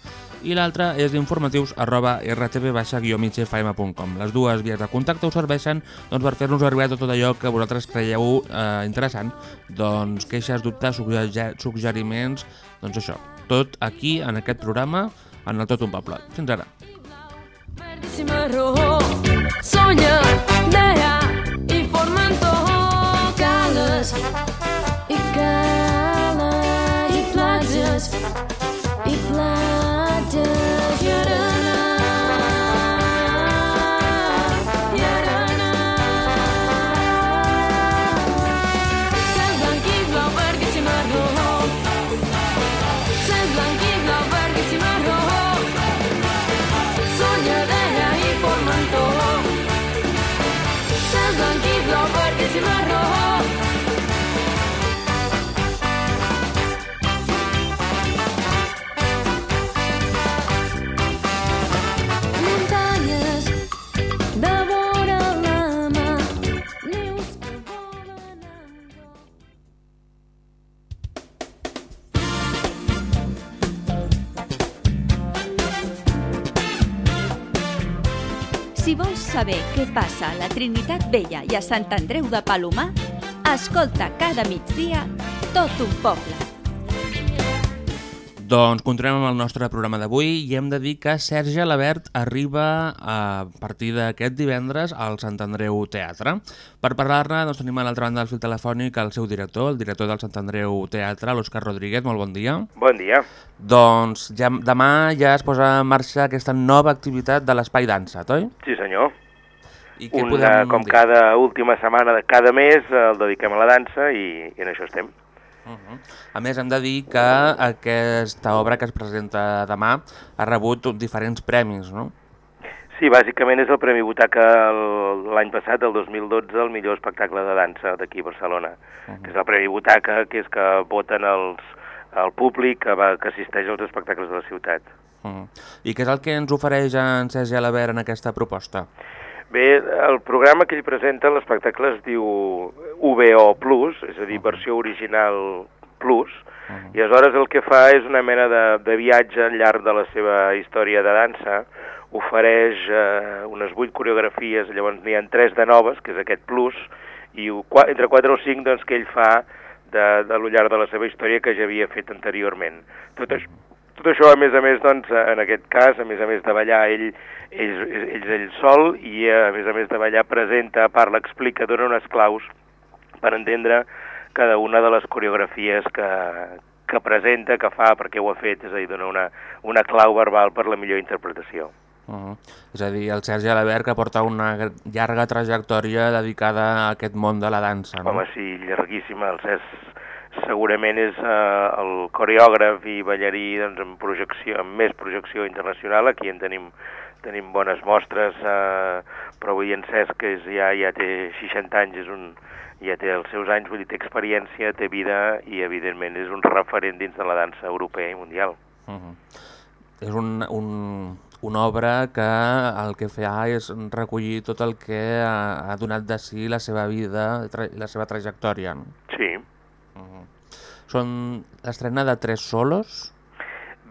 i l'altre és informatius arroba rtb-migfm.com. Les dues vies de contacte us serveixen doncs, per fer-nos arribar tot allò que vosaltres creieu eh, interessant, doncs queixes, dubtes, sugge- suggeriments, doncs això, tot aquí, en aquest programa, en el Tot un Poble. Fins ara. rojo, soña, deja y forman todo cales saber què passa a la Trinitat Vella i a Sant Andreu de Palomar, escolta cada migdia tot un poble. Doncs continuem amb el nostre programa d'avui i hem de dir que Sergi Alabert arriba a partir d'aquest divendres al Sant Andreu Teatre. Per parlar-ne doncs, tenim a l'altra banda del fil telefònic el seu director, el director del Sant Andreu Teatre, l'Òscar Rodríguez. Molt bon dia. Bon dia. Doncs ja, demà ja es posa en marxa aquesta nova activitat de l'Espai Dansa, oi? Sí, senyor. I què Una, podem com dir? cada última setmana de cada mes eh, el dediquem a la dansa i, i en això estem. Uh -huh. A més, hem de dir que aquesta obra que es presenta demà ha rebut diferents premis, no? Sí, bàsicament és el Premi Butaca el- l'any passat, el 2012, el millor espectacle de dansa d'aquí a Barcelona, uh -huh. que és el Premi Butaca, que és que voten els, el públic que, va, que assisteix als espectacles de la ciutat. Uh -huh. I què és el que ens ofereix en Sergi Alabert en aquesta proposta? Bé, el programa que ell presenta, l'espectacle es diu VO Plus, és a dir, versió original Plus, i aleshores el que fa és una mena de, de viatge al llarg de la seva història de dansa, ofereix eh, unes vuit coreografies, llavors n'hi ha tres de noves, que és aquest Plus, i entre quatre o cinc doncs, que ell fa de, de lo llarg de la seva història que ja havia fet anteriorment. Tot això, tot això, a més a més, doncs, en aquest cas, a més a més de ballar ell, ell, ell, ell, sol, i a més a més de ballar presenta, parla, explica, dona unes claus per entendre cada una de les coreografies que, que presenta, que fa, perquè ho ha fet, és a dir, dona una, una clau verbal per la millor interpretació. Uh -huh. És a dir, el Sergi Alabert que porta una llarga trajectòria dedicada a aquest món de la dansa, no? Home, sí, llarguíssima. El Cesc segurament és eh, el coreògraf i ballarí doncs, amb, projecció, amb més projecció internacional. Aquí en tenim, tenim bones mostres, eh, però avui en Cesc que és, ja, ja té 60 anys, és un, ja té els seus anys, vull dir, té experiència, té vida i evidentment és un referent dins de la dansa europea i mundial. Uh -huh. És un, un, una obra que el que fa és recollir tot el que ha, ha donat de si la seva vida i la seva trajectòria. No? Sí. Uh -huh. són l'estrena de tres solos?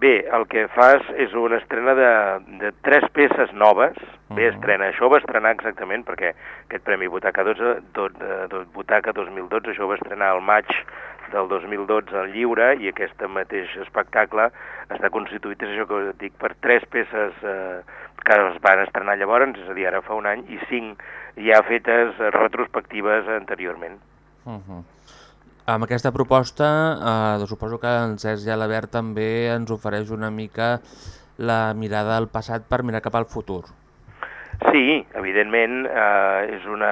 Bé, el que fas és una estrena de, de tres peces noves. Bé, estrena, això ho va estrenar exactament perquè aquest Premi Butaca, 12, do, do, Butaca 2012, això ho va estrenar al maig del 2012 al Lliure i aquest mateix espectacle està constituït, és això que us dic, per tres peces eh, que es van estrenar llavors, és a dir, ara fa un any, i cinc ja fetes retrospectives anteriorment. Uh -huh. Amb aquesta proposta, eh, suposo que en Cesc Jalabert també ens ofereix una mica la mirada al passat per mirar cap al futur. Sí, evidentment eh, és, una,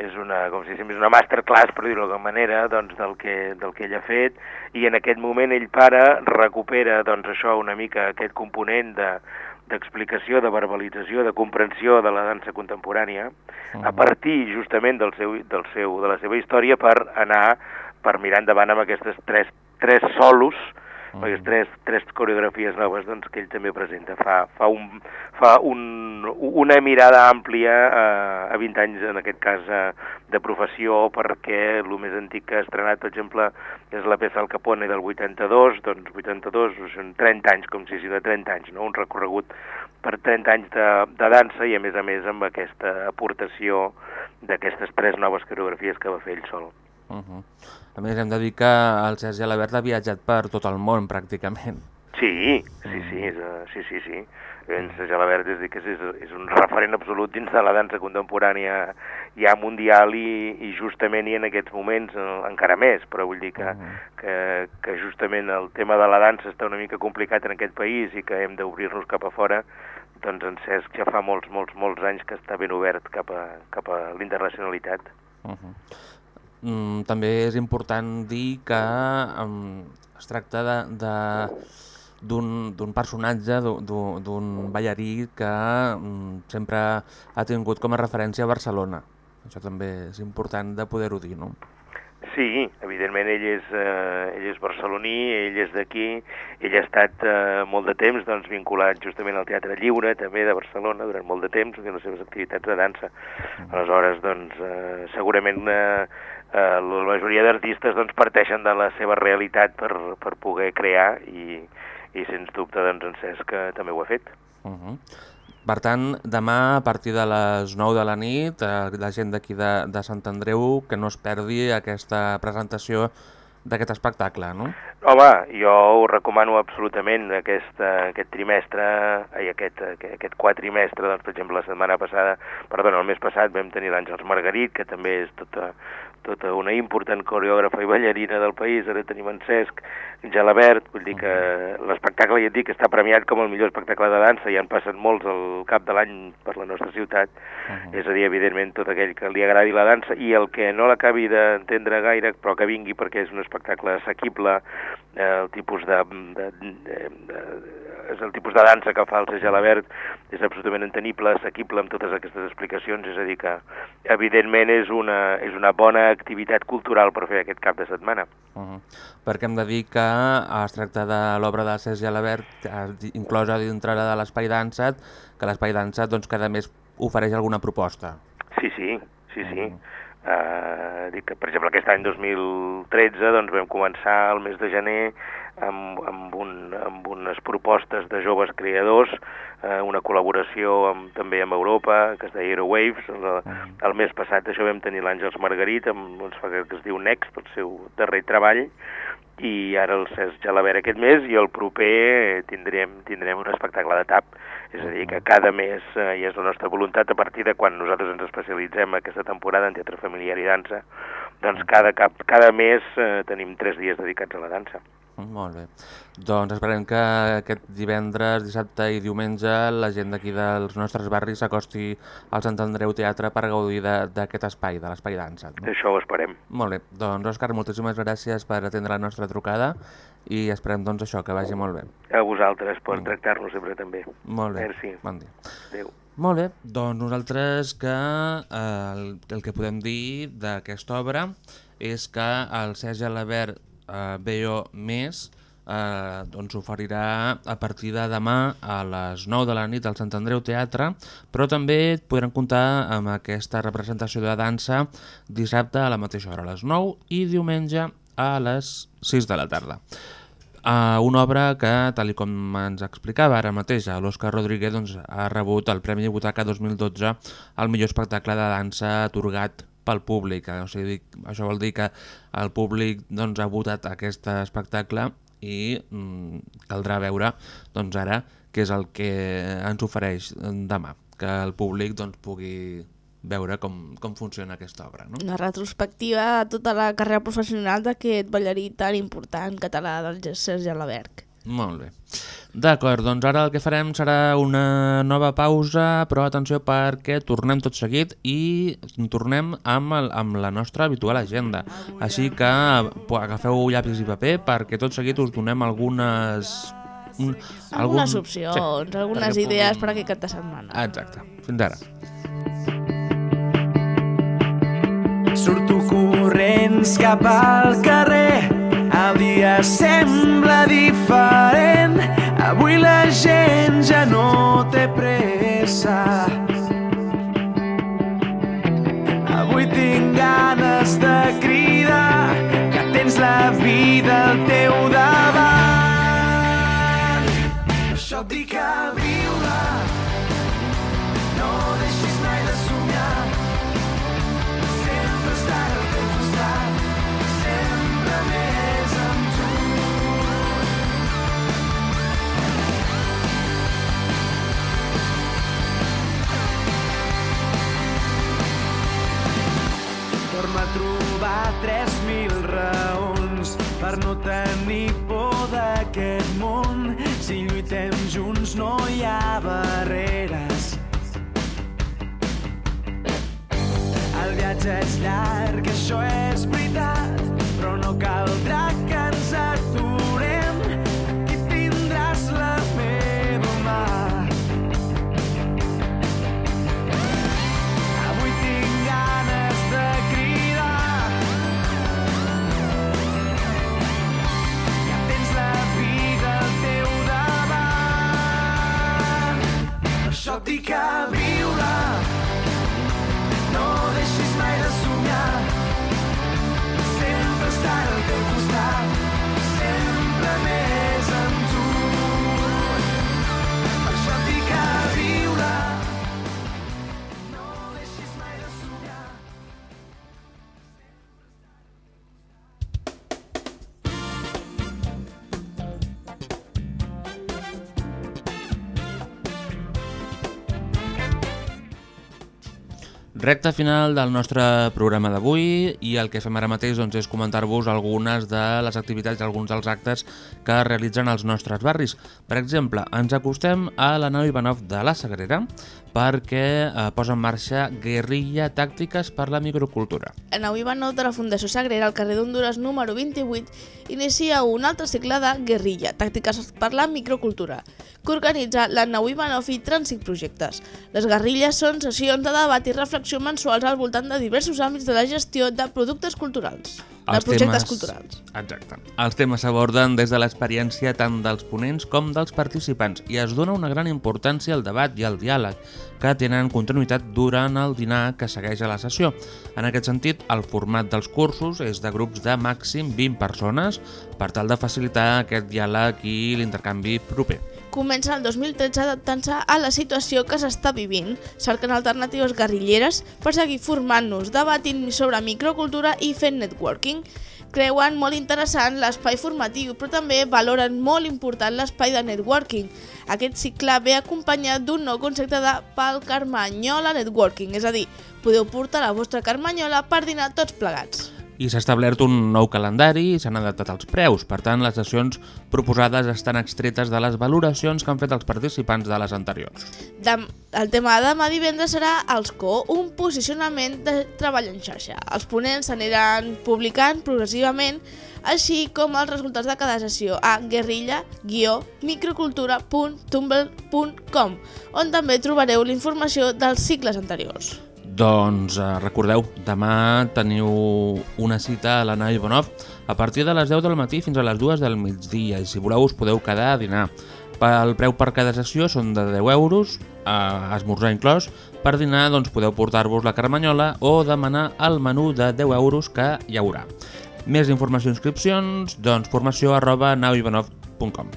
és, una, com si diguéssim, és una masterclass, per dir-ho d'alguna manera, doncs, del, que, del que ell ha fet, i en aquest moment ell para, recupera doncs, això una mica aquest component de d'explicació, de verbalització, de comprensió de la dansa contemporània, a partir justament del seu, del seu, de la seva història per anar, per mirar endavant amb aquestes tres, tres solos, uh -huh. aquestes tres, tres coreografies noves doncs, que ell també presenta. Fa, fa, un, fa un, una mirada àmplia eh, a 20 anys, en aquest cas, eh, de professió, perquè el més antic que ha estrenat, per exemple, és la peça Al Capone del 82, doncs 82 són 30 anys, com si sigui de 30 anys, no? un recorregut per 30 anys de, de dansa i, a més a més, amb aquesta aportació d'aquestes tres noves coreografies que va fer ell sol. Uh -huh. A més, hem de dir que el Cesc Jalabert ha viatjat per tot el món, pràcticament. Sí, sí, sí, és, uh, sí, sí, sí. En Cesc Jalabert és, és, és un referent absolut dins de la dansa contemporània ja mundial i, i justament i en aquests moments eh, encara més, però vull dir que, uh -huh. que, que justament el tema de la dansa està una mica complicat en aquest país i que hem d'obrir-nos cap a fora, doncs en Cesc ja fa molts, molts, molts anys que està ben obert cap a, cap a l'internacionalitat. Uh -huh. Mm, també és important dir que um, es tracta de... de d'un personatge, d'un ballarí que um, sempre ha tingut com a referència a Barcelona. Això també és important de poder-ho dir, no? Sí, evidentment ell és, eh, ell és barceloní, ell és d'aquí, ell ha estat eh, molt de temps doncs, vinculat justament al Teatre Lliure, també de Barcelona, durant molt de temps, en les seves activitats de dansa. Aleshores, doncs, eh, segurament eh, eh, la majoria d'artistes doncs, parteixen de la seva realitat per, per poder crear i, i sens dubte doncs, en Cesc eh, també ho ha fet. Uh -huh. Per tant, demà a partir de les 9 de la nit, eh, la gent d'aquí de, de Sant Andreu que no es perdi aquesta presentació d'aquest espectacle, no? Home, jo ho recomano absolutament aquest, aquest trimestre, ai, aquest, aquest quatrimestre, doncs, per exemple, la setmana passada, perdona, el mes passat vam tenir l'Àngels Margarit, que també és tota, tota una important coreògrafa i ballarina del país, ara tenim en Cesc Gelabert, vull dir que l'espectacle, ja et dic, està premiat com el millor espectacle de dansa, ja en passen molts al cap de l'any per la nostra ciutat, uh -huh. és a dir, evidentment, tot aquell que li agradi la dansa i el que no l'acabi d'entendre gaire, però que vingui perquè és un espectacle assequible, eh, el tipus de, de, de, de és el tipus de dansa que fa el Cesc Gelabert, és absolutament entenible, assequible amb totes aquestes explicacions, és a dir que evidentment és una, és una bona activitat cultural per fer aquest cap de setmana. Uh -huh. Perquè hem de dir que es tracta de l'obra de Cesc Gelabert, inclosa dintre de l'Espai Dansat, que l'Espai Dansat doncs, cada mes ofereix alguna proposta. Sí, sí, sí, sí. Uh -huh. Uh, dic que, per exemple, aquest any 2013 doncs, vam començar el mes de gener amb, amb, un, amb unes propostes de joves creadors, uh, una col·laboració amb, també amb Europa, que es deia Aerowaves. El, el mes passat això vam tenir l'Àngels Margarit, amb, doncs, que es diu Next, el seu darrer treball, i ara el Cesc Gelabert aquest mes i el proper tindrem, tindrem un espectacle de tap. És a dir, que cada mes, eh, i és la nostra voluntat, a partir de quan nosaltres ens especialitzem aquesta temporada en teatre familiar i dansa, doncs cada, cap, cada mes eh, tenim tres dies dedicats a la dansa. Molt bé. Doncs esperem que aquest divendres, dissabte i diumenge la gent d'aquí dels nostres barris s'acosti al Sant Andreu Teatre per gaudir d'aquest espai, de l'espai dansa. No? Això ho esperem. Molt bé. Doncs, Òscar, moltíssimes gràcies per atendre la nostra trucada i esperem doncs això, que vagi molt bé. A vosaltres per tractar-nos sempre també. Molt bé. Merci. Bon dia. Adéu. Molt bé, doncs nosaltres que eh, el, el que podem dir d'aquesta obra és que el Cesc Gelabert eh, Veo Més eh, doncs oferirà a partir de demà a les 9 de la nit al Sant Andreu Teatre, però també podran comptar amb aquesta representació de dansa dissabte a la mateixa hora, a les 9, i diumenge a les 6 de la tarda. Uh, una obra que, tal com ens explicava ara mateix, a l'Òscar Rodríguez doncs, ha rebut el Premi Butaca 2012 al millor espectacle de dansa atorgat pel públic. O sigui, això vol dir que el públic doncs, ha votat aquest espectacle i mm, caldrà veure doncs, ara què és el que ens ofereix demà, que el públic doncs, pugui veure com, com funciona aquesta obra. No? Una retrospectiva de tota la carrera professional d'aquest ballarí tan important català del Sergi Alaberg. Molt bé. D'acord, doncs ara el que farem serà una nova pausa, però atenció perquè tornem tot seguit i tornem amb, el, amb la nostra habitual agenda. Així que agafeu llapis i paper perquè tot seguit us donem algunes... un- Algunes algun- opcions, sí, algunes perquè idees puguin- per aquest cap de setmana. Exacte. Fins ara. Surto corrents cap al carrer, el dia sembla diferent. Avui la gent ja no té pressa. Avui tinc ganes de cridar que tens la vida al teu davant. Torna a trobar 3.000 raons per no tenir por d'aquest món. Si lluitem junts no hi ha barreres. El viatge és llarg, això és veritat, però no caldrà que ens aturem. Per això Recta final del nostre programa d'avui i el que fem ara mateix doncs, és comentar-vos algunes de les activitats i alguns dels actes que realitzen als nostres barris. Per exemple, ens acostem a la nau Ivanov de la Sagrera perquè eh, posa en marxa Guerrilla Tàctiques per la Microcultura. En Nau Ivanov de la Fundació Sagrera, al carrer d'Honduras número 28, inicia un altre cicle de Guerrilla, tàctiques per la microcultura, que organitza la Nau Ivanov i Trànsit Projectes. Les guerrilles són sessions de debat i reflexió mensuals al voltant de diversos àmbits de la gestió de productes culturals, de projectes culturals. Exacte. Els temes s'aborden des de l'experiència tant dels ponents com dels participants i es dona una gran importància al debat i al diàleg que tenen continuïtat durant el dinar que segueix a la sessió. En aquest sentit, el format dels cursos és de grups de màxim 20 persones per tal de facilitar aquest diàleg i l'intercanvi proper. Comença el 2013 adaptant-se a la situació que s'està vivint, cercant alternatives guerrilleres per seguir formant-nos, debatint sobre microcultura i fent networking. Creuen molt interessant l'espai formatiu, però també valoren molt important l'espai de networking. Aquest cicle ve acompanyat d'un nou concepte de pel Carmanyola Networking, és a dir, podeu portar la vostra carmanyola per dinar tots plegats. I s'ha establert un nou calendari i s'han adaptat els preus. Per tant, les sessions proposades estan extretes de les valoracions que han fet els participants de les anteriors. Dem el tema de demà divendres serà els CO, un posicionament de treball en xarxa. Els ponents s'aniran publicant progressivament, així com els resultats de cada sessió a guerrilla-microcultura.tumblr.com, on també trobareu la informació dels cicles anteriors. Doncs eh, recordeu, demà teniu una cita a la nau Ivanov a partir de les 10 del matí fins a les 2 del migdia i si voleu us podeu quedar a dinar. El preu per cada sessió són de 10 euros, eh, esmorzar inclòs. Per dinar doncs, podeu portar-vos la carmanyola o demanar el menú de 10 euros que hi haurà. Més informació i inscripcions, doncs formació arroba nauivanov.com.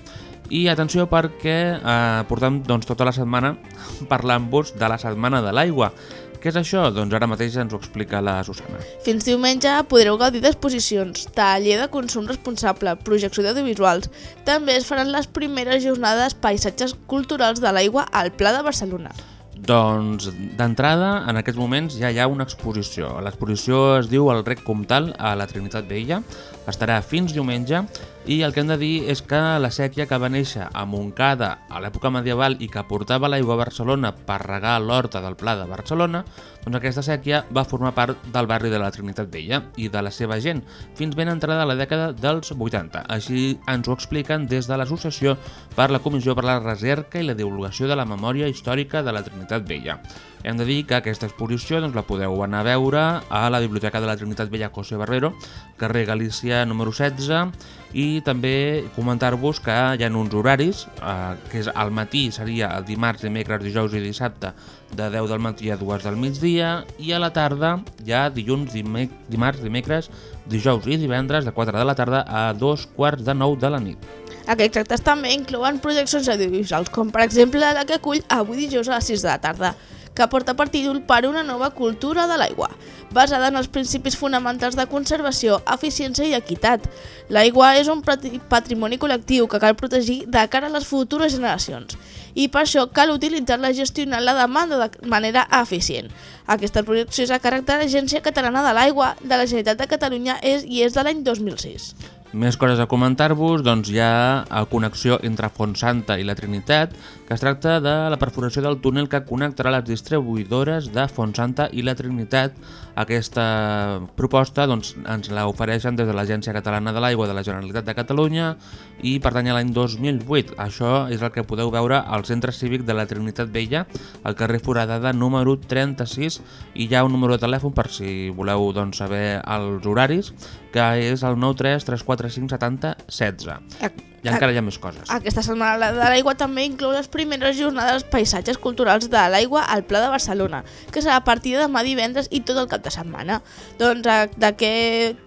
I atenció perquè eh, portem doncs, tota la setmana parlant-vos de la Setmana de l'Aigua. Què és això? Doncs ara mateix ens ho explica la Susana. Fins diumenge podreu gaudir d'exposicions, taller de consum responsable, projecció d'audiovisuals. També es faran les primeres jornades paisatges culturals de l'aigua al Pla de Barcelona. Doncs d'entrada, en aquests moments ja hi ha una exposició. L'exposició es diu El Rec Comtal a la Trinitat Vella. Estarà fins diumenge i el que hem de dir és que la sèquia que va néixer a Montcada a l'època medieval i que portava l'aigua a Barcelona per regar l'horta del Pla de Barcelona, doncs aquesta sèquia va formar part del barri de la Trinitat Vella i de la seva gent fins ben entrada a la dècada dels 80. Així ens ho expliquen des de l'Associació per la Comissió per la Recerca i la Divulgació de la Memòria Històrica de la Trinitat Vella. Hem de dir que aquesta exposició doncs, la podeu anar a veure a la Biblioteca de la Trinitat Vella José Barbero, carrer Galícia número 16, i també comentar-vos que hi ha uns horaris, eh, que és al matí seria el dimarts, dimecres, dijous i dissabte de 10 del matí a 2 del migdia i a la tarda hi ha dilluns, dime dimarts, dimecres, dijous i divendres de 4 de la tarda a 2 quarts de 9 de la nit. Aquests actes també inclouen projeccions audiovisuals, com per exemple la que acull avui dijous a les 6 de la tarda, que porta per títol per una nova cultura de l'aigua, basada en els principis fonamentals de conservació, eficiència i equitat. L'aigua és un patrimoni col·lectiu que cal protegir de cara a les futures generacions i per això cal utilitzar-la gestionant la demanda de manera eficient. Aquesta projecció és a càrrec de l'Agència Catalana de l'Aigua de la Generalitat de Catalunya és, i és de l'any 2006. Més coses a comentar-vos, doncs hi ha a connexió entre Fontsanta i la Trinitat, que es tracta de la perforació del túnel que connectarà les distribuïdores de Fontsanta i la Trinitat. Aquesta proposta doncs, ens la ofereixen des de l'Agència Catalana de l'Aigua de la Generalitat de Catalunya i pertany a l'any 2008. Això és el que podeu veure al Centre Cívic de la Trinitat Vella, al carrer Foradada número 36, i hi ha un número de telèfon per si voleu doncs, saber els horaris, que és el 93 345 70 16. I encara hi ha més coses. Aquesta setmana de l'aigua també inclou les primeres jornades paisatges culturals de l'aigua al Pla de Barcelona, que serà a partir de demà divendres i tot el cap de setmana. Doncs eh, de què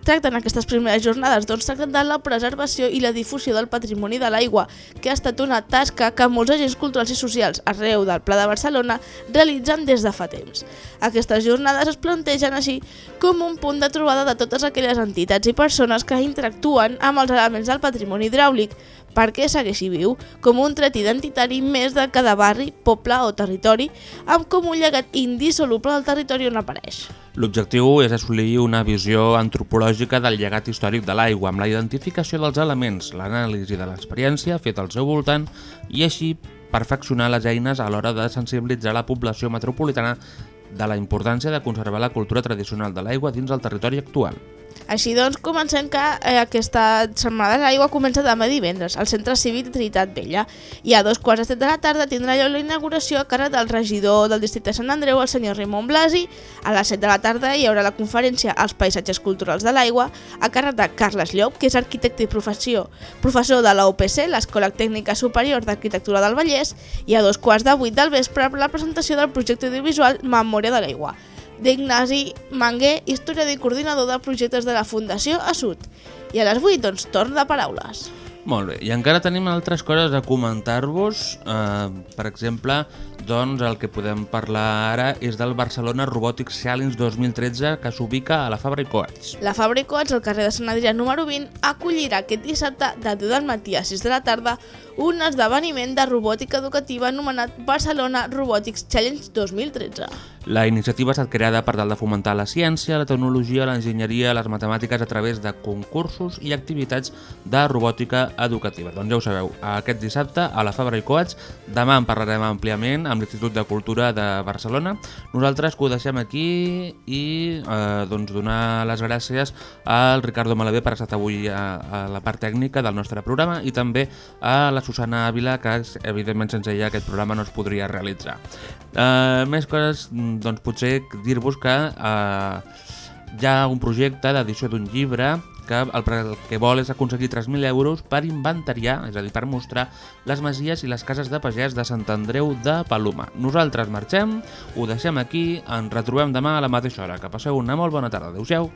tracten aquestes primeres jornades? Doncs tracten de la preservació i la difusió del patrimoni de l'aigua, que ha estat una tasca que molts agents culturals i socials arreu del Pla de Barcelona realitzen des de fa temps. Aquestes jornades es plantegen així com un punt de trobada de totes aquelles entitats i persones que interactuen amb els elements del patrimoni hidràulic, perquè segueixi viu, com un tret identitari més de cada barri, poble o territori, amb com un llegat indissoluble del territori on apareix. L'objectiu és assolir una visió antropològica del llegat històric de l'aigua, amb la identificació dels elements, l'anàlisi de l'experiència feta al seu voltant i així perfeccionar les eines a l'hora de sensibilitzar la població metropolitana de la importància de conservar la cultura tradicional de l'aigua dins el territori actual. Així doncs, comencem que eh, aquesta setmana de l'aigua comença demà divendres al Centre Cívic Trinitat Vella i a dos quarts de set de la tarda tindrà lloc la inauguració a càrrec del regidor del districte de Sant Andreu, el senyor Raimon Blasi. A les 7 de la tarda hi haurà la conferència als paisatges culturals de l'aigua a càrrec de Carles Llop, que és arquitecte i professió, professor de la UPC, l'Escola Tècnica Superior d'Arquitectura del Vallès, i a dos quarts de vuit del vespre la presentació del projecte audiovisual Memòria de l'aigua d'Ignasi Manguer, historiador i coordinador de projectes de la Fundació Assut. I a les 8, doncs, torn de paraules. Molt bé, i encara tenim altres coses a comentar-vos. Eh, per exemple, doncs el que podem parlar ara és del Barcelona Robotics Challenge 2013 que s'ubica a la Fabra i Coats. La Fabra i Coats, al carrer de Sant Adrià número 20, acollirà aquest dissabte de 10 del matí a 6 de la tarda un esdeveniment de robòtica educativa anomenat Barcelona Robotics Challenge 2013. La iniciativa ha estat creada per tal de fomentar la ciència, la tecnologia, l'enginyeria, les matemàtiques a través de concursos i activitats de robòtica educativa. Doncs ja ho sabeu, aquest dissabte a la Fabra i Coats, demà en parlarem àmpliament amb l'Institut de Cultura de Barcelona. Nosaltres que ho deixem aquí i eh, doncs donar les gràcies al Ricardo Malavé per estat avui a, a la part tècnica del nostre programa i també a la Susana Ávila, que evidentment sense ella aquest programa no es podria realitzar. Eh, més coses, doncs potser dir-vos que eh, hi ha un projecte d'edició d'un llibre que el, el que vol és aconseguir 3.000 euros per inventariar, és a dir, per mostrar les masies i les cases de pagès de Sant Andreu de Paloma. Nosaltres marxem, ho deixem aquí, ens retrobem demà a la mateixa hora. Que passeu una molt bona tarda. Adéu-siau.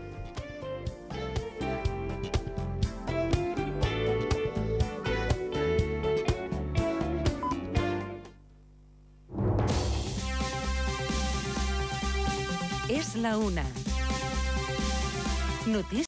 És la una. Notícia.